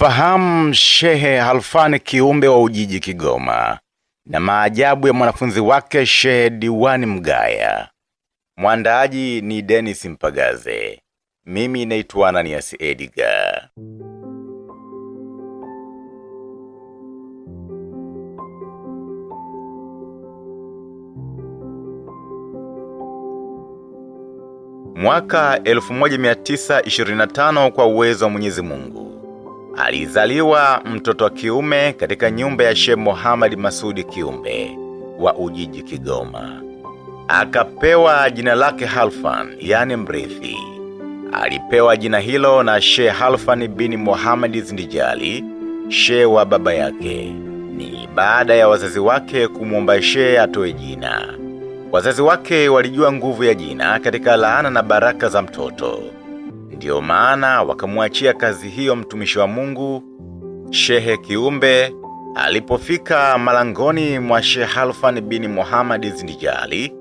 Mfahamu Shehe Halfani Kiumbe wa Ujiji Kigoma na maajabu ya mwanafunzi wake Shehe Diwani Mgaya. Mwandaaji ni Dennis Mpagaze. Mimi naitwa Ananias Edgar. Mwaka 1925 kwa uwezo wa Mwenyezi Mungu. Alizaliwa mtoto wa kiume katika nyumba ya Sheikh Muhammad Masudi Kiumbe wa Ujiji Kigoma. Akapewa jina lake Halfan, yani mrithi. Alipewa jina hilo na Sheikh Halfan bin Muhammad Zindijali, Sheikh wa baba yake. Ni baada ya wazazi wake kumwomba Sheikh atoe jina. Wazazi wake walijua nguvu ya jina katika laana na baraka za mtoto. Ndiyo maana wakamwachia kazi hiyo mtumishi wa Mungu, Shehe Kiumbe, alipofika malangoni mwa Shehe Halfan bin Muhammad Zindijali,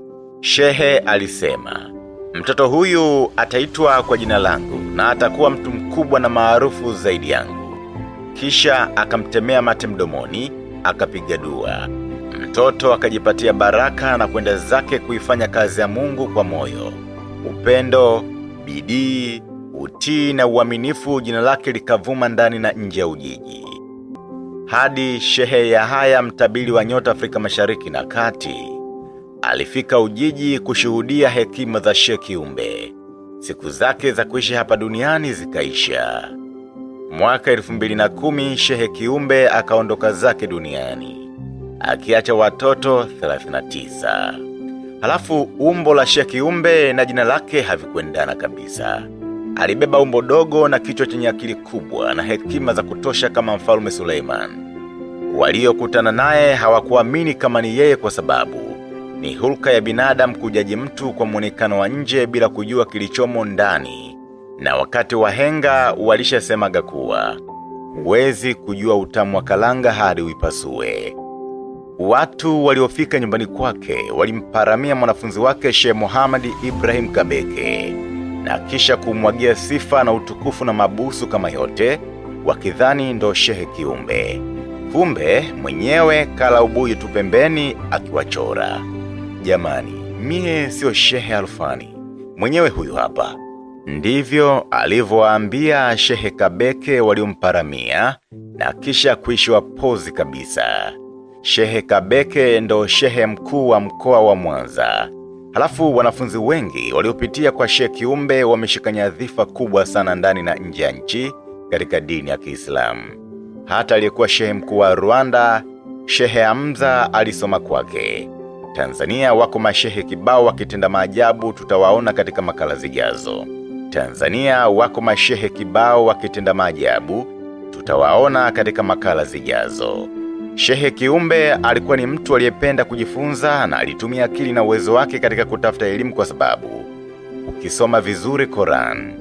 Shehe alisema, mtoto huyu ataitwa kwa jina langu na atakuwa mtu mkubwa na maarufu zaidi yangu. Kisha akamtemea mate mdomoni, akapiga dua. Mtoto akajipatia baraka na kwenda zake kuifanya kazi ya Mungu kwa moyo. Upendo, bidii, utii na uaminifu jina lake likavuma ndani na nje ya Ujiji. Hadi Shehe Yahaya mtabiri wa nyota Afrika Mashariki na Kati alifika Ujiji kushuhudia hekima za Shehe Kiumbe. Siku zake za kuishi hapa duniani zikaisha. Mwaka 2010 Shehe Kiumbe akaondoka zake duniani akiacha watoto 39. Halafu umbo la Shehe Kiumbe na jina lake havikuendana kabisa. Alibeba umbo dogo na kichwa chenye akili kubwa na hekima za kutosha kama mfalme Suleiman. Waliokutana naye hawakuamini kama ni yeye kwa sababu ni hulka ya binadamu kujaji mtu kwa mwonekano wa nje bila kujua kilichomo ndani. Na wakati wahenga walishasemaga kuwa huwezi kujua utamu wa kalanga hadi uipasue. Watu waliofika nyumbani kwake walimparamia mwanafunzi wake Sheikh Muhammad Ibrahim Kabeke na kisha kumwagia sifa na utukufu na mabusu kama yote wakidhani ndo Shehe Kiumbe. Kumbe mwenyewe kala ubuyu tu pembeni akiwachora. Jamani, mie sio Shehe Alfani. Mwenyewe huyu hapa. Ndivyo alivyowaambia Shehe Kabeke waliomparamia na kisha kuishiwa pozi kabisa. Shehe Kabeke ndo shehe mkuu wa mkoa wa Mwanza. Halafu wanafunzi wengi waliopitia kwa Shehe Kiumbe wameshika nyadhifa kubwa sana ndani na nje ya nchi katika dini ya Kiislamu. Hata aliyekuwa shehe mkuu wa Rwanda, Shehe Hamza alisoma kwake. Tanzania wako mashehe kibao wakitenda maajabu tutawaona katika makala zijazo. Tanzania wako mashehe kibao wakitenda maajabu tutawaona katika makala zijazo. Shehe Kiumbe alikuwa ni mtu aliyependa kujifunza na alitumia akili na uwezo wake katika kutafuta elimu kwa sababu ukisoma vizuri Koran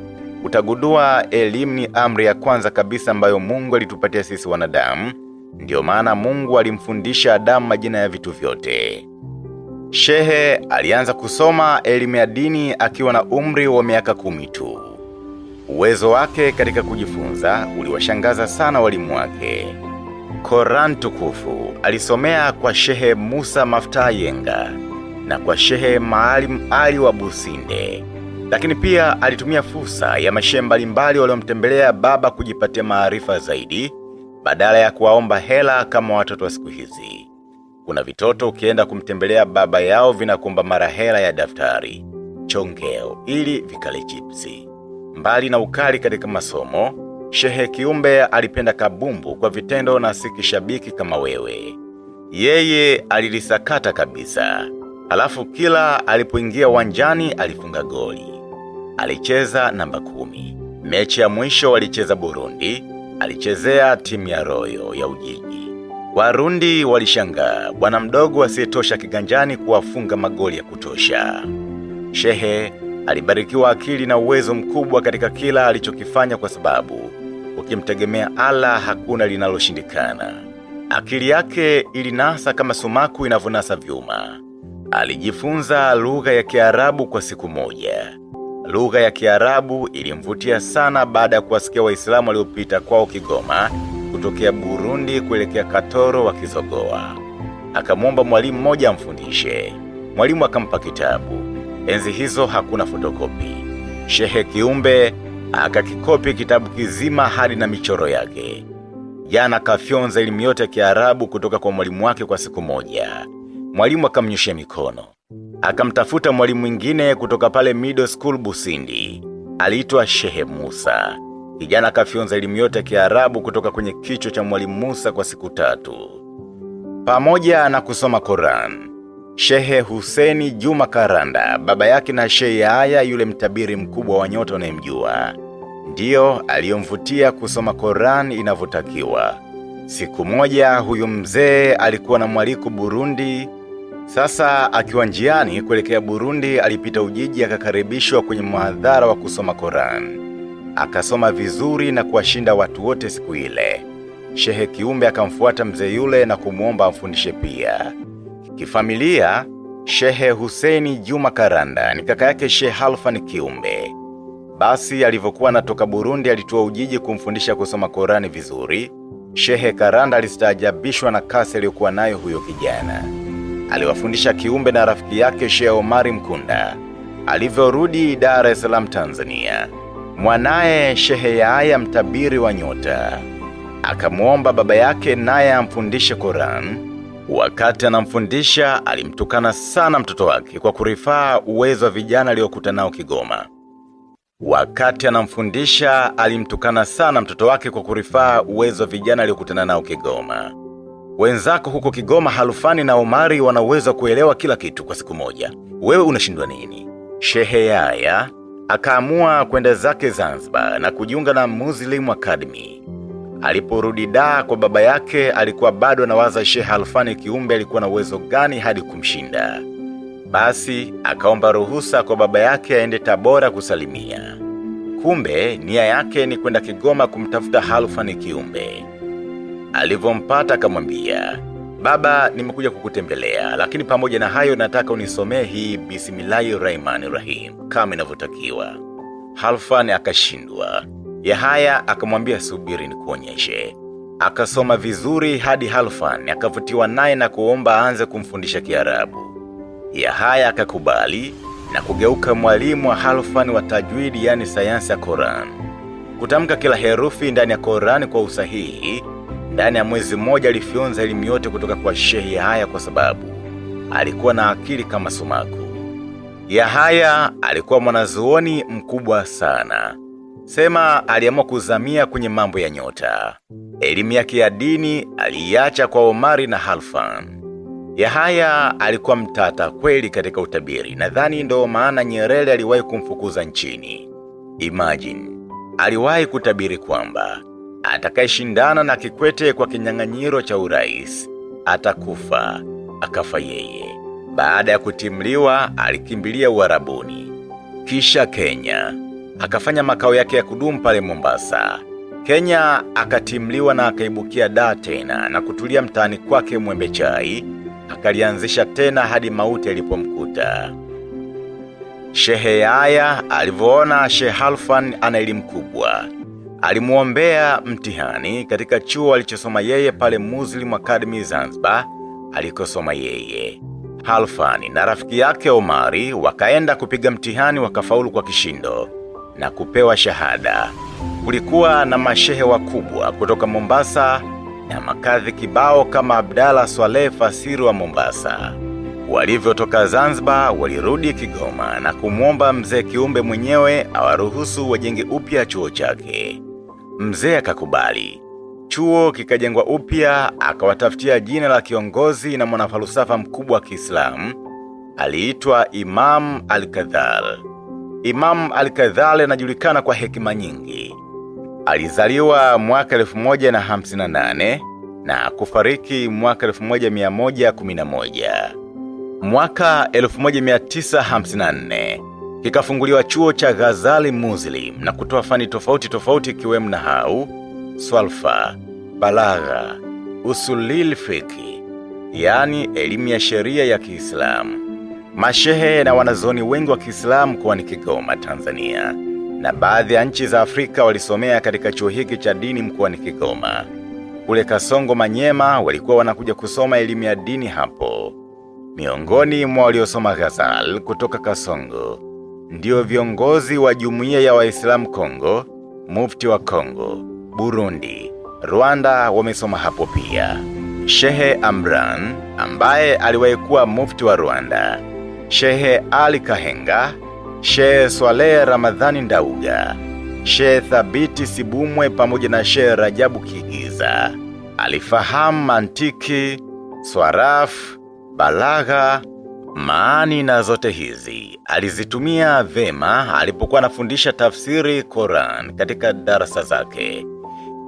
utagudua elimu ni amri ya kwanza kabisa ambayo Mungu alitupatia sisi wanadamu. Ndiyo maana Mungu alimfundisha Adamu majina ya vitu vyote. Shehe alianza kusoma elimu ya dini akiwa na umri wa miaka kumi tu. Uwezo wake katika kujifunza uliwashangaza sana walimu wake. Koran tukufu alisomea kwa Shehe Musa Maftaa Yenga na kwa Shehe Maalim Ali wa Businde. Lakini pia alitumia fursa ya mashehe mbalimbali waliomtembelea baba kujipatia maarifa zaidi badala ya kuwaomba hela kama watoto wa siku hizi. Kuna vitoto ukienda kumtembelea baba yao vinakuomba mara hela ya daftari, chongeo ili vikale chipsi. Mbali na ukali katika masomo, Shehe Kiumbe alipenda kabumbu kwa vitendo na si kishabiki kama wewe. Yeye alilisakata kabisa. Alafu kila alipoingia uwanjani alifunga goli. Alicheza namba kumi. Mechi ya mwisho walicheza Burundi, alichezea timu ya Royo ya Ujiji. Warundi walishangaa bwana mdogo asiyetosha kiganjani kuwafunga magoli ya kutosha. Shehe alibarikiwa akili na uwezo mkubwa katika kila alichokifanya kwa sababu ukimtegemea ala hakuna linaloshindikana. Akili yake ilinasa kama sumaku inavyonasa vyuma. Alijifunza lugha ya Kiarabu kwa siku moja. Lugha ya Kiarabu ilimvutia sana baada ya kuwasikia Waislamu waliopita kwao Kigoma kutokea Burundi kuelekea Katoro wakizogoa. Akamwomba mwalimu mmoja amfundishe. Mwalimu akampa kitabu. Enzi hizo hakuna fotokopi. Shehe Kiumbe akakikopi kitabu kizima hadi na michoro yake. Jana kafyonza elimu yote ya Kiarabu kutoka kwa mwalimu wake kwa siku moja. Mwalimu akamnyoshia mikono. Akamtafuta mwalimu mwingine kutoka pale middle school Busindi. Aliitwa Shehe Musa. Kijana kafyonza elimu yote ya Kiarabu kutoka kwenye kichwa cha mwalimu Musa kwa siku tatu. Pamoja na kusoma Koran. Shehe Huseni Juma Karanda, baba yake na Shehe yaaya yule mtabiri mkubwa wa nyota unayemjua. Ndiyo aliyomvutia kusoma Koran inavyotakiwa. Siku moja huyu mzee alikuwa na mwaliku Burundi. Sasa akiwa njiani kuelekea Burundi alipita Ujiji akakaribishwa kwenye mhadhara wa kusoma Koran. Akasoma vizuri na kuwashinda watu wote siku ile. Shehe Kiumbe akamfuata mzee yule na kumwomba amfundishe pia. Kifamilia, Shehe Husseini Juma Karanda ni kaka yake Shehe Halfan Kiumbe. Basi alivyokuwa anatoka Burundi alitua Ujiji kumfundisha kusoma Korani vizuri. Shehe Karanda alistaajabishwa na kasi aliyokuwa nayo huyo kijana. Aliwafundisha Kiumbe na rafiki yake Shehe Omari Mkunda. Alivyorudi Dar es Salaam Tanzania. Mwanaye Shehe Yahya mtabiri wa nyota. Akamwomba baba yake naye amfundishe Korani. Wakati anamfundisha alimtukana sana mtoto wake kwa kurifaa uwezo wa vijana aliyokuta nao Kigoma. Wakati anamfundisha alimtukana sana mtoto wake kwa kurifaa uwezo wa vijana aliokutana nao Kigoma. Wenzako huko Kigoma Halufani na Omari wana uwezo wa kuelewa kila kitu kwa siku moja. Wewe unashindwa nini? Shehe yaya akaamua kwenda zake Zanzibar na kujiunga na Muslim Academy. Aliporudi daa kwa baba yake alikuwa bado anawaza Shehe halufani Kiumbe alikuwa na uwezo gani hadi kumshinda. Basi akaomba ruhusa kwa baba yake aende Tabora kusalimia. Kumbe nia yake ni kwenda Kigoma kumtafuta Halfani Kiumbe. Alivyompata akamwambia, "Baba, nimekuja kukutembelea, lakini pamoja na hayo nataka unisomee hii Bismillahirrahmanirrahim kama inavyotakiwa." Halfani akashindwa. Yahaya akamwambia subiri ni kuonyeshe. Akasoma vizuri hadi Halfani akavutiwa naye na kuomba aanze kumfundisha Kiarabu. Yahaya akakubali na kugeuka mwalimu wa halfani wa tajwidi yani sayansi ya Qur'an. Kutamka kila herufi ndani ya Qur'an kwa usahihi, ndani ya mwezi mmoja alifyonza elimu yote kutoka kwa Sheikh Yahaya kwa sababu alikuwa na akili kama sumaku. Yahaya alikuwa mwanazuoni mkubwa sana. Sema aliamua kuzamia kwenye mambo ya nyota. Elimu yake ya dini aliiacha kwa Omari na Halfan. Yahaya alikuwa mtata kweli katika utabiri. Nadhani ndo maana Nyerere aliwahi kumfukuza nchini. Imagine, aliwahi kutabiri kwamba atakayeshindana na Kikwete kwa kinyang'anyiro cha urais atakufa, akafa yeye. Baada ya kutimliwa alikimbilia Uarabuni, kisha Kenya akafanya makao yake ya kudumu pale Mombasa. Kenya akatimliwa na akaibukia daa tena na kutulia mtaani kwake Mwembe Chai, akalianzisha tena hadi mauti alipomkuta. Shehe yaya alivyoona Shehe Halfan ana elimu kubwa, alimuombea mtihani katika chuo alichosoma yeye pale Muslim Academy Zanzibar alikosoma yeye. Halfani na rafiki yake Omari wakaenda kupiga mtihani wakafaulu kwa kishindo na kupewa shahada. Kulikuwa na mashehe wakubwa kutoka Mombasa na makadhi kibao kama Abdala Swaleh Fasiru wa Mombasa. Walivyotoka Zanzibar walirudi Kigoma na kumwomba mzee Kiumbe mwenyewe awaruhusu wajenge upya chuo chake. Mzee akakubali. Chuo kikajengwa upya, akawatafutia jina la kiongozi na mwanafalsafa mkubwa wa Kiislamu, aliitwa Imam Al-Kadhal. Imam Al-Kadhal anajulikana kwa hekima nyingi. Alizaliwa mwaka 1158 na kufariki mwaka 1111. Mwaka 1954 kikafunguliwa chuo cha Ghazali Muslim na kutoa fani tofauti tofauti ikiwemo nahau, swalfa, balagha, usulil fiki, yani elimu ya sheria ya Kiislamu. Mashehe na wanazoni wengi wa Kiislamu mkoani Kigoma, Tanzania, na baadhi ya nchi za Afrika walisomea katika chuo hiki cha dini mkoani Kigoma. Kule Kasongo, Manyema, walikuwa wanakuja kusoma elimu ya dini hapo. Miongoni mwa waliosoma Ghazal kutoka Kasongo ndio viongozi wa jumuiya ya Waislamu Kongo, mufti wa Kongo, Burundi, Rwanda wamesoma hapo pia. Shehe Amran ambaye aliwahi kuwa mufti wa Rwanda, Shehe Ali Kahenga, Shehe Swaleh Ramadhani Ndauga, Shehe Thabiti Sibumwe pamoja na Shehe Rajabu Kigiza. Alifahamu mantiki, swarafu, balagha, maani na zote hizi alizitumia vema alipokuwa anafundisha tafsiri Quran katika darasa zake.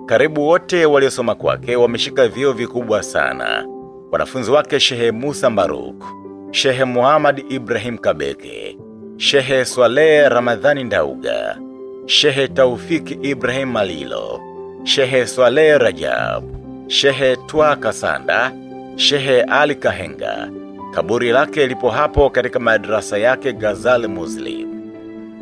Karibu wote waliosoma kwake wameshika vio vikubwa sana. Wanafunzi wake Shehe Musa Mbaruk, Shehe Muhammad Ibrahim Kabeke, Shehe Swaleh Ramadhani Ndauga, Shehe Taufiki Ibrahim Malilo, Shehe Swaleh Rajab, Shehe Twa Kasanda, Shehe Ali Kahenga. Kaburi lake lipo hapo katika madrasa yake Ghazal Muslim.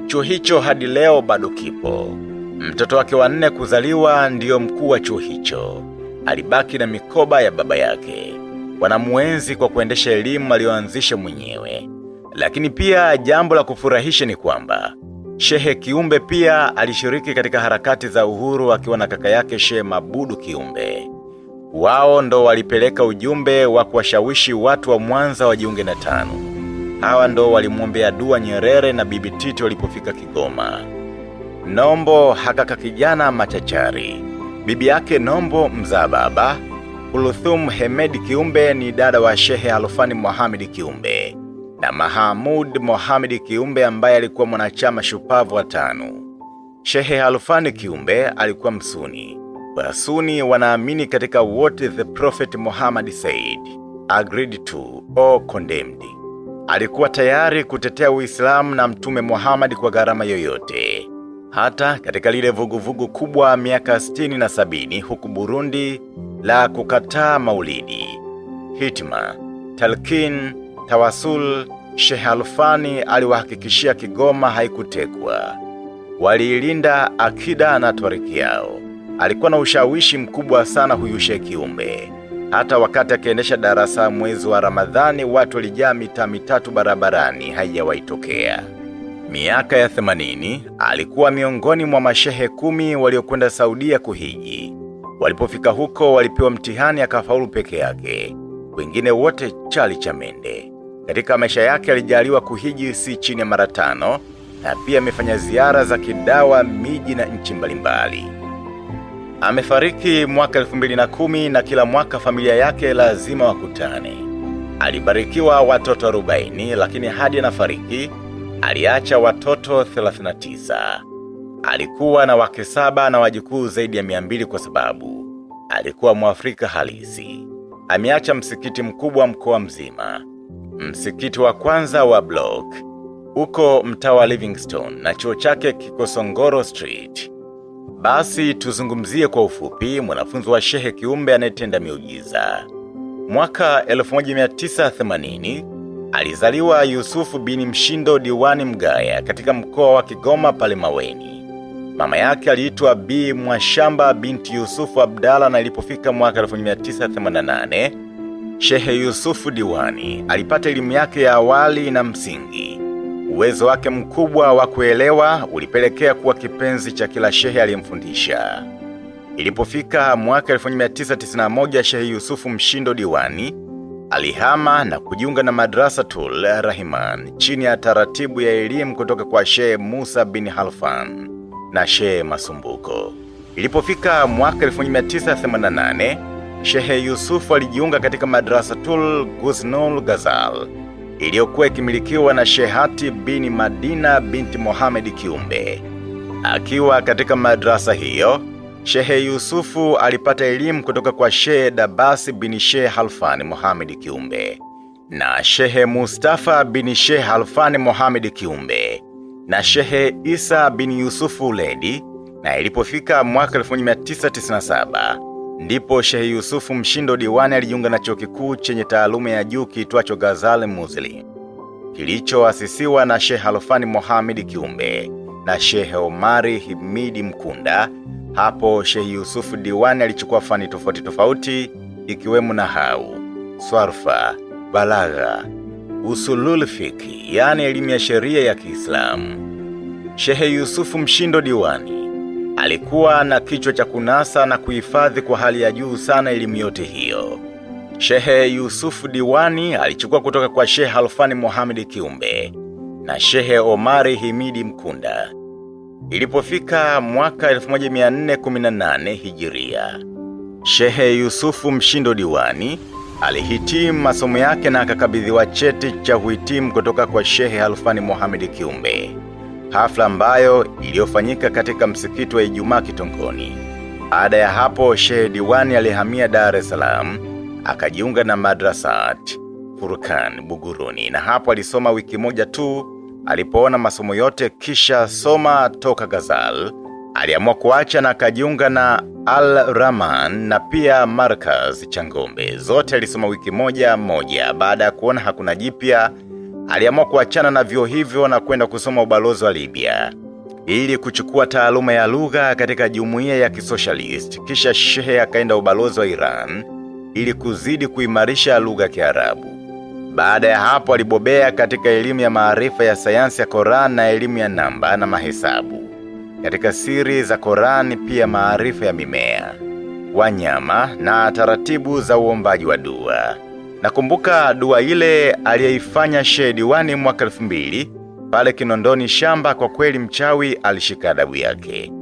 Chuo hicho hadi leo bado kipo. Mtoto wake wa nne kuzaliwa ndiyo mkuu wa chuo hicho. Alibaki na mikoba ya baba yake. Wanamuenzi kwa kuendesha elimu aliyoanzisha mwenyewe. Lakini pia jambo la kufurahisha ni kwamba Shehe Kiumbe pia alishiriki katika harakati za uhuru akiwa na kaka yake Shehe Mabudu Kiumbe. Wao ndo walipeleka ujumbe wa kuwashawishi watu wa Mwanza wajiunge na tano. Hawa ndo walimwombea dua Nyerere na Bibi Titi walipofika Kigoma. Nombo hakaka kijana machachari. Bibi yake Nombo mzaa baba, Uluthum Hemedi Kiumbe ni dada wa Shehe Alofani Mohamed Kiumbe na Mahamud Mohamed Kiumbe ambaye alikuwa mwanachama shupavu wa tano. Shehe Alfani Kiumbe alikuwa msuni. Wasuni wanaamini katika what the Prophet Muhammad said, agreed to or condemned. Alikuwa tayari kutetea Uislamu na Mtume Muhammad kwa gharama yoyote. Hata katika lile vuguvugu kubwa miaka 60 na sabini huku Burundi la kukataa maulidi. Hitma, Talkin, Tawasul, Shehe Alfani aliwahakikishia Kigoma haikutekwa. Waliilinda akida na twariki yao. Alikuwa na ushawishi mkubwa sana huyu shehe Kiumbe. Hata wakati akiendesha darasa mwezi wa Ramadhani watu walijaa mitaa mitatu barabarani haijawaitokea. Miaka ya 80 alikuwa miongoni mwa mashehe kumi waliokwenda Saudia kuhiji. Walipofika huko walipewa mtihani akafaulu peke yake. Wengine wote chali cha mende. Katika maisha yake alijaliwa kuhiji si chini ya mara tano na pia amefanya ziara za kidawa miji na nchi mbalimbali. Amefariki mwaka 2010 na kila mwaka familia yake lazima wakutane. Alibarikiwa watoto 40 lakini hadi anafariki aliacha watoto 39. Alikuwa na wake saba na wajukuu zaidi ya 200 kwa sababu alikuwa Mwafrika halisi. Ameacha msikiti mkubwa mkoa mzima. Msikiti wa kwanza wa block uko mtawa wa Livingstone na chuo chake kiko Songoro Street. Basi tuzungumzie kwa ufupi mwanafunzi wa Shehe Kiumbe anayetenda miujiza. Mwaka 1980 alizaliwa Yusufu bin Mshindo Diwani Mgaya katika mkoa wa Kigoma pale Maweni. Mama yake aliitwa Bi Mwashamba binti Yusufu Abdala na ilipofika mwaka 1988 Shehe Yusufu Diwani alipata elimu yake ya awali na msingi. Uwezo wake mkubwa wa kuelewa ulipelekea kuwa kipenzi cha kila shehe aliyemfundisha. Ilipofika mwaka 1991 Shehe Yusufu Mshindo Diwani alihama na kujiunga na madrasa tul Rahiman chini ya taratibu ya elimu kutoka kwa Shehe Musa bin Halfan na Shehe Masumbuko. Ilipofika mwaka 1988 Shehe Yusufu alijiunga katika madrasa tul Guznul gazal iliyokuwa ikimilikiwa na Shehati bin Madina binti Mohamed Kiumbe. Akiwa katika madrasa hiyo, Shehe Yusufu alipata elimu kutoka kwa Shehe Dabasi bini Shehe Halfani Mohamed Kiumbe na Shehe Mustafa bini Shehe Halfani Mohamed Kiumbe na Shehe Isa bin Yusufu Uledi na ilipofika mwaka 1997 ndipo Shehe Yusufu Mshindo Diwani alijiunga na chuo kikuu chenye taaluma ya juu kiitwacho Ghazal Muzli kilichoasisiwa na shehe Alfani Mohamed Kiumbe na shehe Omari Himidi Mkunda. Hapo shehe Yusufu Diwani alichukua fani tofauti tofauti ikiwemo nahau, swarfa, balagha, usululfiki yani elimu ya sheria ya Kiislamu. Shehe Yusufu Mshindo Diwani alikuwa na kichwa cha kunasa na kuhifadhi kwa hali ya juu sana elimu yote hiyo. Shehe Yusufu Diwani alichukua kutoka kwa Shehe Halfani Mohamed Kiumbe na Shehe Omari Himidi Mkunda. Ilipofika mwaka 1418 Hijiria, Shehe Yusufu Mshindo Diwani alihitimu masomo yake na akakabidhiwa cheti cha uhitimu kutoka kwa Shehe Halfani Mohamed Kiumbe, hafla ambayo iliyofanyika katika msikiti wa Ijumaa Kitongoni. Baada ya hapo, Shehe Diwani alihamia Dar es Salaam akajiunga na madrasat Furkan Buguruni, na hapo alisoma wiki moja tu. Alipoona masomo yote kisha soma toka Gazal aliamua kuacha na akajiunga na Al Rahman na pia Markaz Changombe. Zote alisoma wiki moja moja. Baada ya kuona hakuna jipya, aliamua kuachana na vyuo hivyo na kwenda kusoma ubalozi wa Libya ili kuchukua taaluma ya lugha katika jumuiya ya kisocialist. Kisha shehe akaenda ubalozi wa Iran ili kuzidi kuimarisha lugha ya Kiarabu. Baada ya hapo alibobea katika elimu ya maarifa ya sayansi ya Koran na elimu ya namba na mahesabu. Katika siri za Koran pia maarifa ya mimea, wanyama na taratibu za uombaji wa dua. Nakumbuka dua ile aliyeifanya Shehe Diwani mwaka elfu mbili pale Kinondoni shamba, kwa kweli mchawi alishika adabu yake.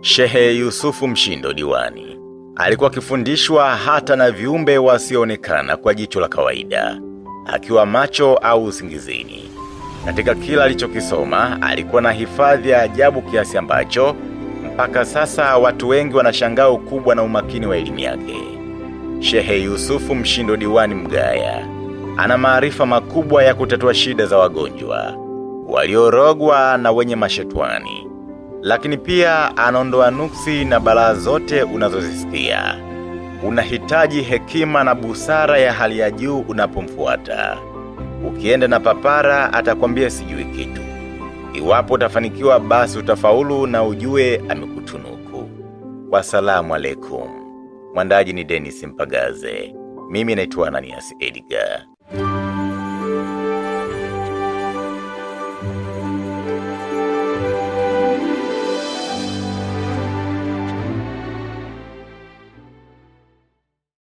Shehe Yusufu Mshindo Diwani alikuwa akifundishwa hata na viumbe wasioonekana kwa jicho la kawaida, akiwa macho au usingizini. Katika kila alichokisoma alikuwa na hifadhi ya ajabu kiasi ambacho mpaka sasa watu wengi wanashangaa ukubwa na umakini wa elimu yake. Shehe Yusufu Mshindo Diwani Mgaya ana maarifa makubwa ya kutatua shida za wagonjwa waliorogwa na wenye mashetwani lakini pia anaondoa nuksi na balaa zote unazozisikia. Unahitaji hekima na busara ya hali ya juu unapomfuata. Ukienda na papara atakwambia sijui kitu. Iwapo utafanikiwa basi utafaulu na ujue amekutunuku. Wasalamu alaikum. Mwandaji ni Dennis Mpagaze. Mimi naitwa Ananias Edgar.